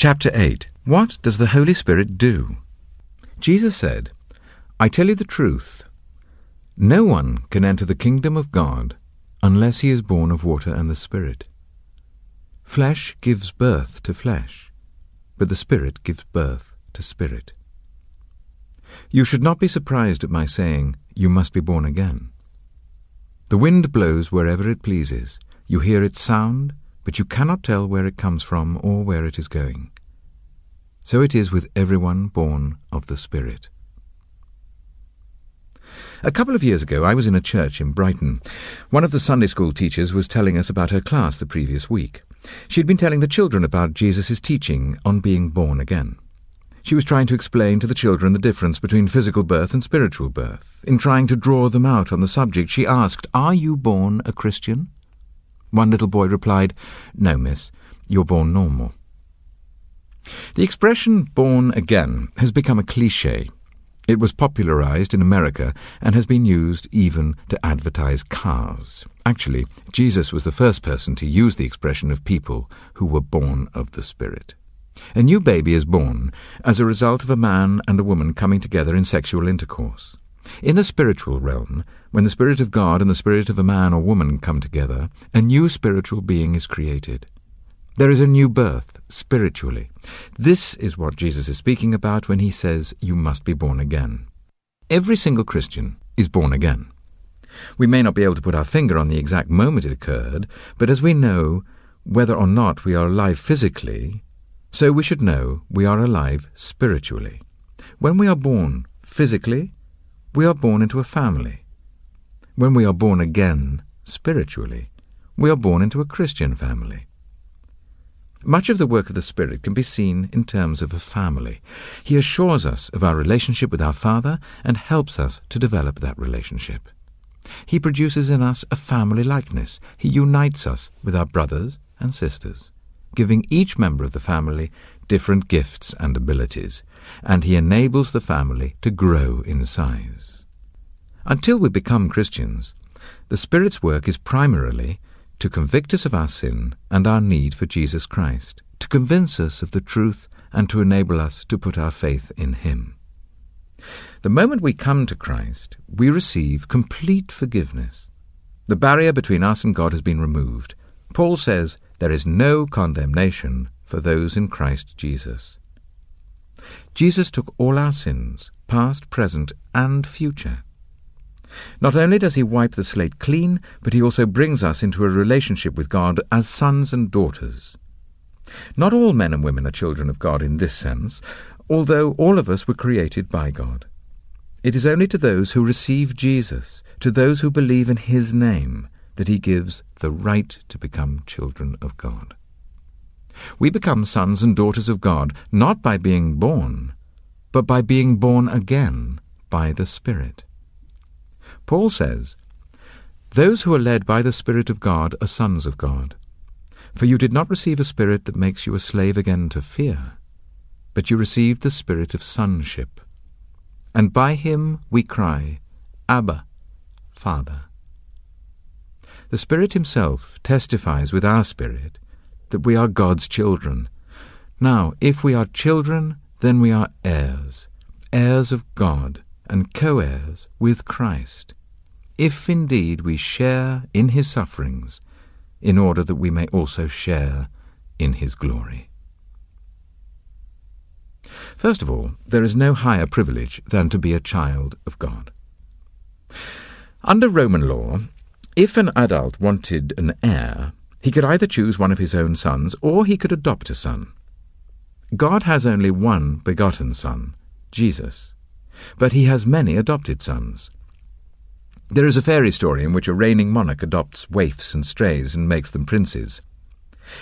Chapter 8 What does the Holy Spirit do? Jesus said, I tell you the truth. No one can enter the kingdom of God unless he is born of water and the Spirit. Flesh gives birth to flesh, but the Spirit gives birth to spirit. You should not be surprised at my saying, You must be born again. The wind blows wherever it pleases. You hear its sound, but you cannot tell where it comes from or where it is going. So it is with everyone born of the Spirit. A couple of years ago, I was in a church in Brighton. One of the Sunday school teachers was telling us about her class the previous week. She had been telling the children about Jesus' teaching on being born again. She was trying to explain to the children the difference between physical birth and spiritual birth. In trying to draw them out on the subject, she asked, Are you born a Christian? One little boy replied, No, miss, you're born normal. The expression born again has become a cliche. It was popularized in America and has been used even to advertise cars. Actually, Jesus was the first person to use the expression of people who were born of the Spirit. A new baby is born as a result of a man and a woman coming together in sexual intercourse. In the spiritual realm, when the Spirit of God and the Spirit of a man or woman come together, a new spiritual being is created. There is a new birth, spiritually. This is what Jesus is speaking about when he says, You must be born again. Every single Christian is born again. We may not be able to put our finger on the exact moment it occurred, but as we know whether or not we are alive physically, so we should know we are alive spiritually. When we are born physically, we are born into a family. When we are born again spiritually, we are born into a Christian family. Much of the work of the Spirit can be seen in terms of a family. He assures us of our relationship with our Father and helps us to develop that relationship. He produces in us a family likeness. He unites us with our brothers and sisters, giving each member of the family different gifts and abilities, and He enables the family to grow in size. Until we become Christians, the Spirit's work is primarily to convict us of our sin and our need for Jesus Christ, to convince us of the truth and to enable us to put our faith in Him. The moment we come to Christ, we receive complete forgiveness. The barrier between us and God has been removed. Paul says there is no condemnation for those in Christ Jesus. Jesus took all our sins, past, present, and future. Not only does he wipe the slate clean, but he also brings us into a relationship with God as sons and daughters. Not all men and women are children of God in this sense, although all of us were created by God. It is only to those who receive Jesus, to those who believe in his name, that he gives the right to become children of God. We become sons and daughters of God not by being born, but by being born again by the Spirit. Paul says, Those who are led by the Spirit of God are sons of God. For you did not receive a spirit that makes you a slave again to fear, but you received the spirit of sonship. And by him we cry, Abba, Father. The Spirit Himself testifies with our spirit that we are God's children. Now, if we are children, then we are heirs, heirs of God, and co heirs with Christ if indeed we share in his sufferings, in order that we may also share in his glory. First of all, there is no higher privilege than to be a child of God. Under Roman law, if an adult wanted an heir, he could either choose one of his own sons or he could adopt a son. God has only one begotten Son, Jesus, but he has many adopted sons. There is a fairy story in which a reigning monarch adopts waifs and strays and makes them princes.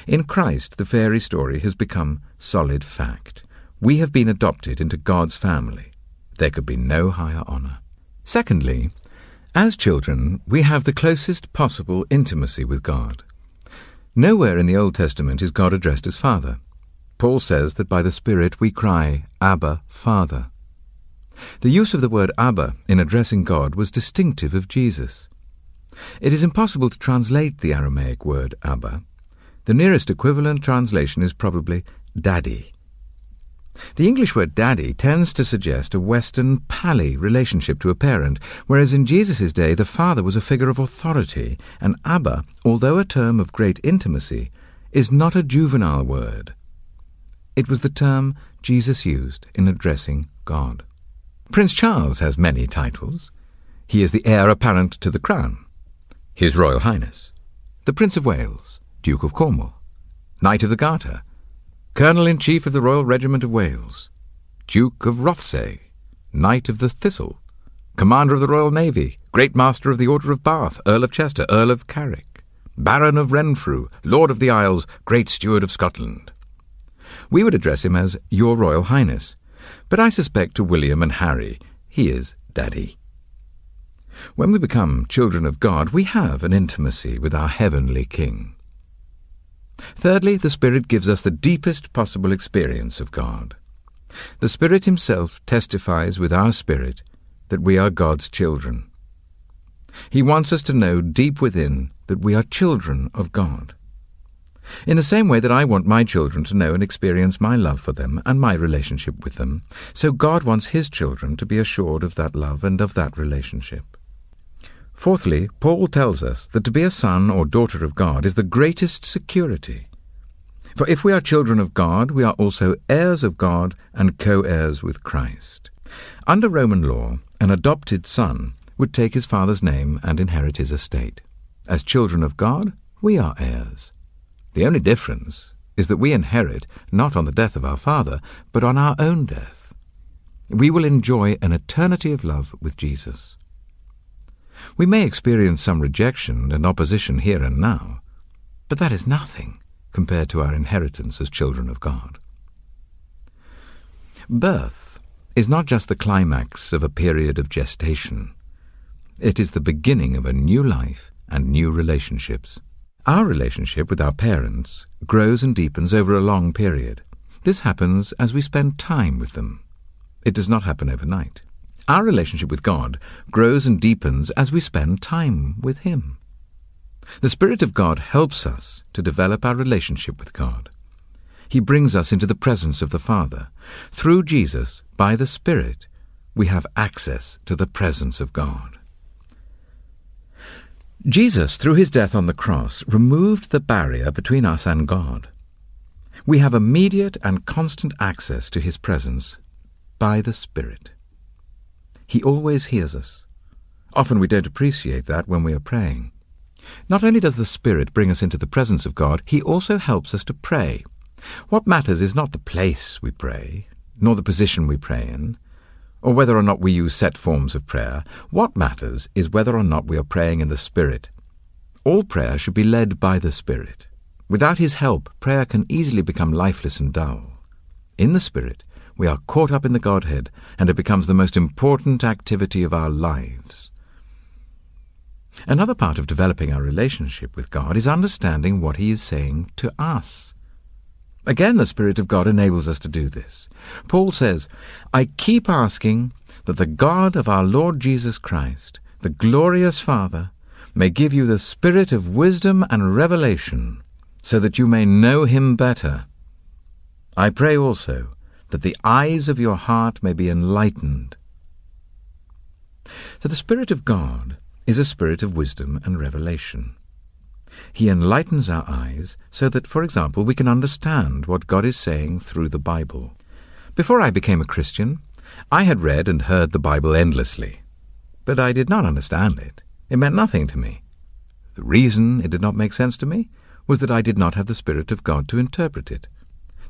In Christ, the fairy story has become solid fact. We have been adopted into God's family. There could be no higher honour. Secondly, as children, we have the closest possible intimacy with God. Nowhere in the Old Testament is God addressed as Father. Paul says that by the Spirit we cry, Abba, Father. The use of the word Abba in addressing God was distinctive of Jesus. It is impossible to translate the Aramaic word Abba. The nearest equivalent translation is probably daddy. The English word daddy tends to suggest a Western pally relationship to a parent, whereas in Jesus' day the father was a figure of authority, and Abba, although a term of great intimacy, is not a juvenile word. It was the term Jesus used in addressing God. Prince Charles has many titles. He is the heir apparent to the crown. His Royal Highness, the Prince of Wales, Duke of Cornwall, Knight of the Garter, Colonel in Chief of the Royal Regiment of Wales, Duke of Rothesay, Knight of the Thistle, Commander of the Royal Navy, Great Master of the Order of Bath, Earl of Chester, Earl of Carrick, Baron of Renfrew, Lord of the Isles, Great Steward of Scotland. We would address him as Your Royal Highness, but I suspect to William and Harry he is Daddy. When we become children of God, we have an intimacy with our heavenly King. Thirdly, the Spirit gives us the deepest possible experience of God. The Spirit Himself testifies with our spirit that we are God's children. He wants us to know deep within that we are children of God. In the same way that I want my children to know and experience my love for them and my relationship with them, so God wants His children to be assured of that love and of that relationship. Fourthly, Paul tells us that to be a son or daughter of God is the greatest security. For if we are children of God, we are also heirs of God and co heirs with Christ. Under Roman law, an adopted son would take his father's name and inherit his estate. As children of God, we are heirs. The only difference is that we inherit not on the death of our father, but on our own death. We will enjoy an eternity of love with Jesus. We may experience some rejection and opposition here and now, but that is nothing compared to our inheritance as children of God. Birth is not just the climax of a period of gestation. It is the beginning of a new life and new relationships. Our relationship with our parents grows and deepens over a long period. This happens as we spend time with them. It does not happen overnight. Our relationship with God grows and deepens as we spend time with Him. The Spirit of God helps us to develop our relationship with God. He brings us into the presence of the Father. Through Jesus, by the Spirit, we have access to the presence of God. Jesus, through his death on the cross, removed the barrier between us and God. We have immediate and constant access to his presence by the Spirit. He always hears us. Often we don't appreciate that when we are praying. Not only does the Spirit bring us into the presence of God, He also helps us to pray. What matters is not the place we pray, nor the position we pray in, or whether or not we use set forms of prayer. What matters is whether or not we are praying in the Spirit. All prayer should be led by the Spirit. Without His help, prayer can easily become lifeless and dull. In the Spirit, we are caught up in the Godhead, and it becomes the most important activity of our lives. Another part of developing our relationship with God is understanding what He is saying to us. Again, the Spirit of God enables us to do this. Paul says, I keep asking that the God of our Lord Jesus Christ, the glorious Father, may give you the spirit of wisdom and revelation, so that you may know Him better. I pray also that the eyes of your heart may be enlightened. For the Spirit of God is a spirit of wisdom and revelation. He enlightens our eyes so that, for example, we can understand what God is saying through the Bible. Before I became a Christian, I had read and heard the Bible endlessly, but I did not understand it. It meant nothing to me. The reason it did not make sense to me was that I did not have the Spirit of God to interpret it.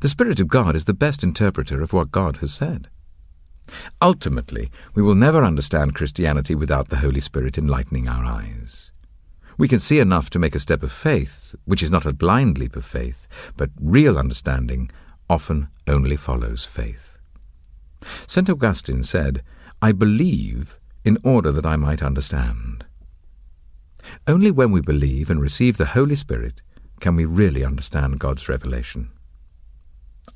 The Spirit of God is the best interpreter of what God has said. Ultimately, we will never understand Christianity without the Holy Spirit enlightening our eyes. We can see enough to make a step of faith, which is not a blind leap of faith, but real understanding often only follows faith. St. Augustine said, I believe in order that I might understand. Only when we believe and receive the Holy Spirit can we really understand God's revelation.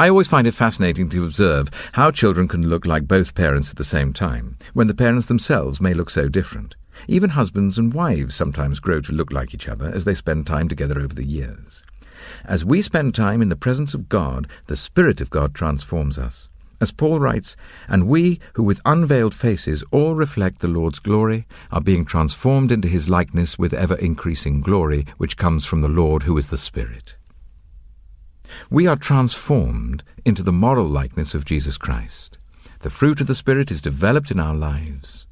I always find it fascinating to observe how children can look like both parents at the same time, when the parents themselves may look so different. Even husbands and wives sometimes grow to look like each other as they spend time together over the years. As we spend time in the presence of God, the Spirit of God transforms us. As Paul writes, and we, who with unveiled faces all reflect the Lord's glory, are being transformed into his likeness with ever increasing glory, which comes from the Lord who is the Spirit. We are transformed into the moral likeness of Jesus Christ. The fruit of the Spirit is developed in our lives.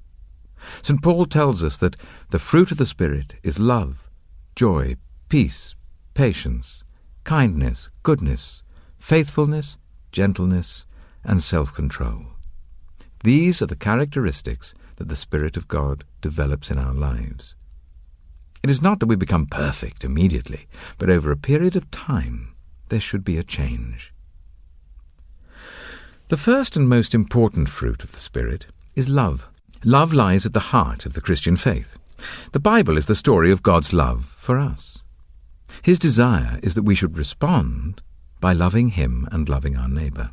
St. Paul tells us that the fruit of the Spirit is love, joy, peace, patience, kindness, goodness, faithfulness, gentleness, and self control. These are the characteristics that the Spirit of God develops in our lives. It is not that we become perfect immediately, but over a period of time there should be a change. The first and most important fruit of the Spirit is love. Love lies at the heart of the Christian faith. The Bible is the story of God's love for us. His desire is that we should respond by loving Him and loving our neighbour.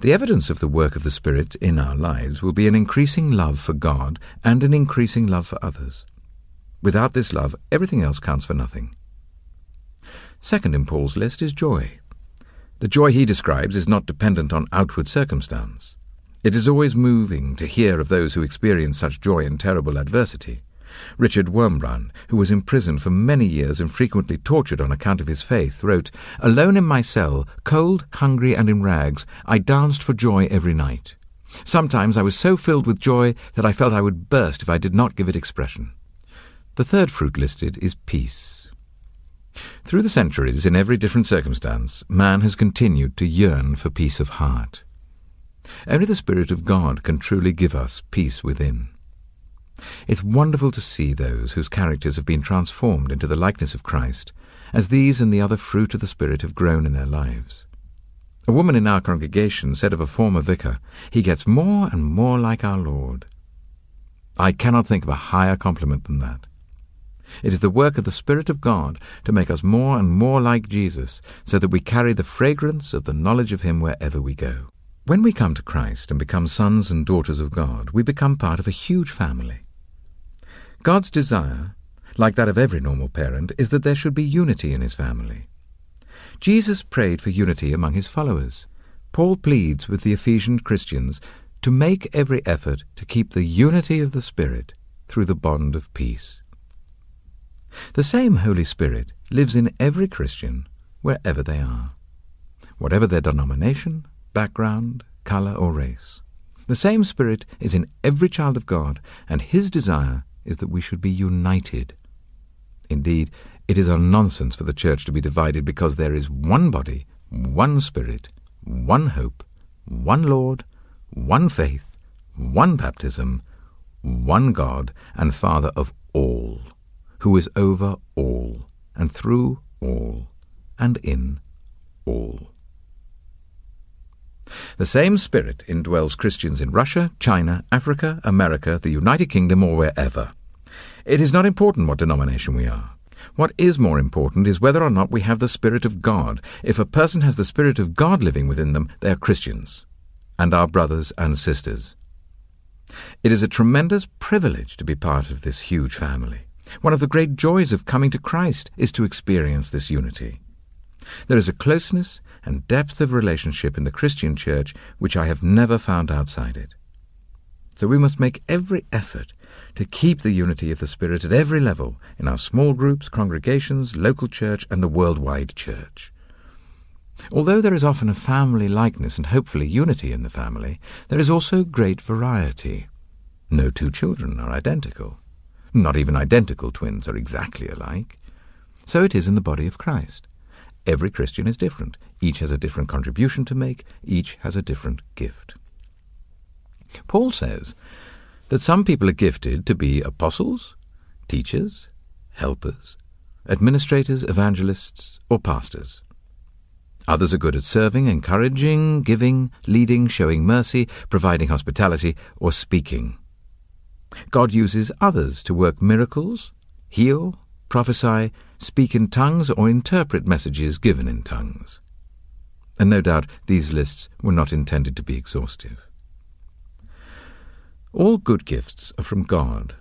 The evidence of the work of the Spirit in our lives will be an increasing love for God and an increasing love for others. Without this love, everything else counts for nothing. Second in Paul's list is joy. The joy he describes is not dependent on outward circumstance. It is always moving to hear of those who experience such joy in terrible adversity. Richard Wurmbrand, who was imprisoned for many years and frequently tortured on account of his faith, wrote, Alone in my cell, cold, hungry, and in rags, I danced for joy every night. Sometimes I was so filled with joy that I felt I would burst if I did not give it expression. The third fruit listed is peace. Through the centuries, in every different circumstance, man has continued to yearn for peace of heart. Only the Spirit of God can truly give us peace within. It's wonderful to see those whose characters have been transformed into the likeness of Christ, as these and the other fruit of the Spirit have grown in their lives. A woman in our congregation said of a former vicar, He gets more and more like our Lord. I cannot think of a higher compliment than that. It is the work of the Spirit of God to make us more and more like Jesus, so that we carry the fragrance of the knowledge of Him wherever we go. When we come to Christ and become sons and daughters of God, we become part of a huge family. God's desire, like that of every normal parent, is that there should be unity in his family. Jesus prayed for unity among his followers. Paul pleads with the Ephesian Christians to make every effort to keep the unity of the Spirit through the bond of peace. The same Holy Spirit lives in every Christian wherever they are, whatever their denomination, background, colour, or race. The same Spirit is in every child of God, and His desire is that we should be united. Indeed, it is a nonsense for the Church to be divided because there is one body, one Spirit, one hope, one Lord, one faith, one baptism, one God and Father of all, who is over all, and through all, and in all. The same Spirit indwells Christians in Russia, China, Africa, America, the United Kingdom, or wherever. It is not important what denomination we are. What is more important is whether or not we have the Spirit of God. If a person has the Spirit of God living within them, they are Christians, and our brothers and sisters. It is a tremendous privilege to be part of this huge family. One of the great joys of coming to Christ is to experience this unity. There is a closeness and depth of relationship in the Christian church which I have never found outside it. So we must make every effort to keep the unity of the Spirit at every level in our small groups, congregations, local church, and the worldwide church. Although there is often a family likeness and hopefully unity in the family, there is also great variety. No two children are identical. Not even identical twins are exactly alike. So it is in the body of Christ. Every Christian is different. Each has a different contribution to make. Each has a different gift. Paul says that some people are gifted to be apostles, teachers, helpers, administrators, evangelists, or pastors. Others are good at serving, encouraging, giving, leading, showing mercy, providing hospitality, or speaking. God uses others to work miracles, heal, prophesy, speak in tongues, or interpret messages given in tongues. And no doubt these lists were not intended to be exhaustive. All good gifts are from God,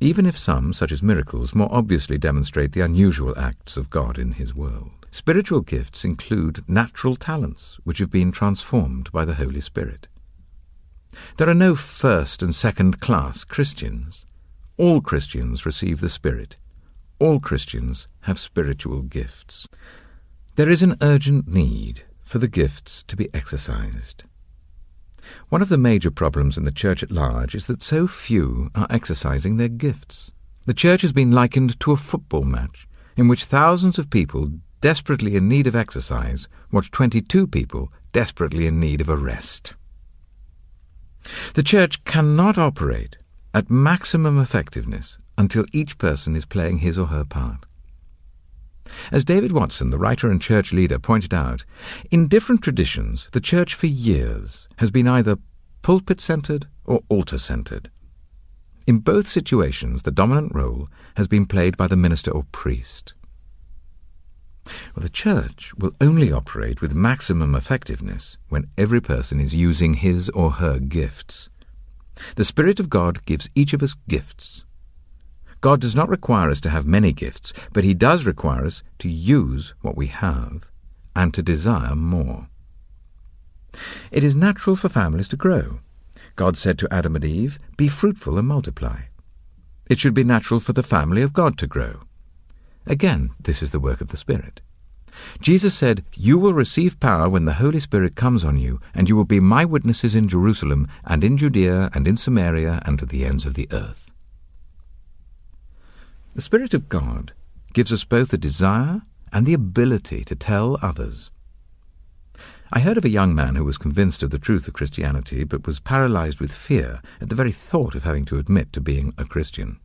even if some, such as miracles, more obviously demonstrate the unusual acts of God in His world. Spiritual gifts include natural talents which have been transformed by the Holy Spirit. There are no first and second class Christians. All Christians receive the Spirit. All Christians have spiritual gifts. There is an urgent need for the gifts to be exercised. One of the major problems in the church at large is that so few are exercising their gifts. The church has been likened to a football match in which thousands of people desperately in need of exercise watch 22 people desperately in need of a rest. The church cannot operate at maximum effectiveness until each person is playing his or her part. As David Watson, the writer and church leader, pointed out, in different traditions, the church for years has been either pulpit centered or altar centered. In both situations, the dominant role has been played by the minister or priest. Well, the church will only operate with maximum effectiveness when every person is using his or her gifts. The Spirit of God gives each of us gifts. God does not require us to have many gifts, but He does require us to use what we have and to desire more. It is natural for families to grow. God said to Adam and Eve, Be fruitful and multiply. It should be natural for the family of God to grow. Again, this is the work of the Spirit. Jesus said, You will receive power when the Holy Spirit comes on you, and you will be my witnesses in Jerusalem, and in Judea, and in Samaria, and to the ends of the earth. The Spirit of God gives us both the desire and the ability to tell others. I heard of a young man who was convinced of the truth of Christianity, but was paralyzed with fear at the very thought of having to admit to being a Christian.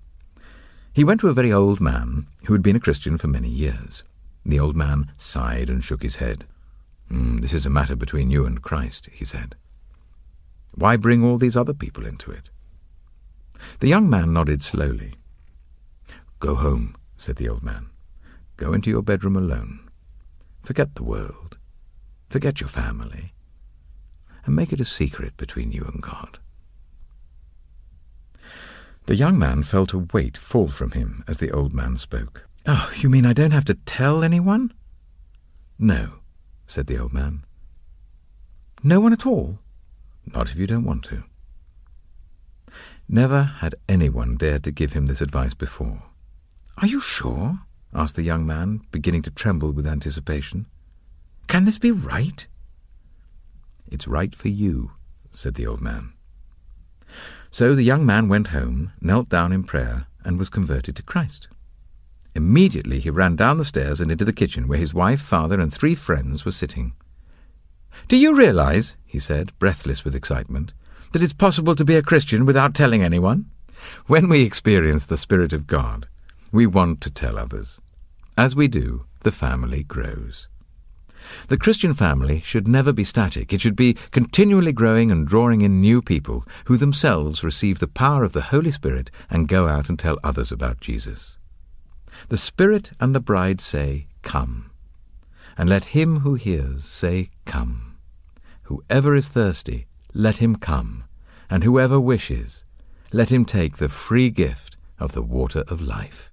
He went to a very old man who had been a Christian for many years. The old man sighed and shook his head. Mm, this is a matter between you and Christ, he said. Why bring all these other people into it? The young man nodded slowly. Go home, said the old man. Go into your bedroom alone. Forget the world. Forget your family. And make it a secret between you and God. The young man felt a weight fall from him as the old man spoke. Oh, you mean I don't have to tell anyone? No, said the old man. No one at all? Not if you don't want to. Never had anyone dared to give him this advice before. Are you sure? asked the young man, beginning to tremble with anticipation. Can this be right? It's right for you, said the old man. So the young man went home, knelt down in prayer, and was converted to Christ. Immediately he ran down the stairs and into the kitchen, where his wife, father, and three friends were sitting. Do you realize, he said, breathless with excitement, that it's possible to be a Christian without telling anyone? When we experience the Spirit of God, we want to tell others. As we do, the family grows. The Christian family should never be static. It should be continually growing and drawing in new people who themselves receive the power of the Holy Spirit and go out and tell others about Jesus. The Spirit and the bride say, Come. And let him who hears say, Come. Whoever is thirsty, let him come. And whoever wishes, let him take the free gift of the water of life.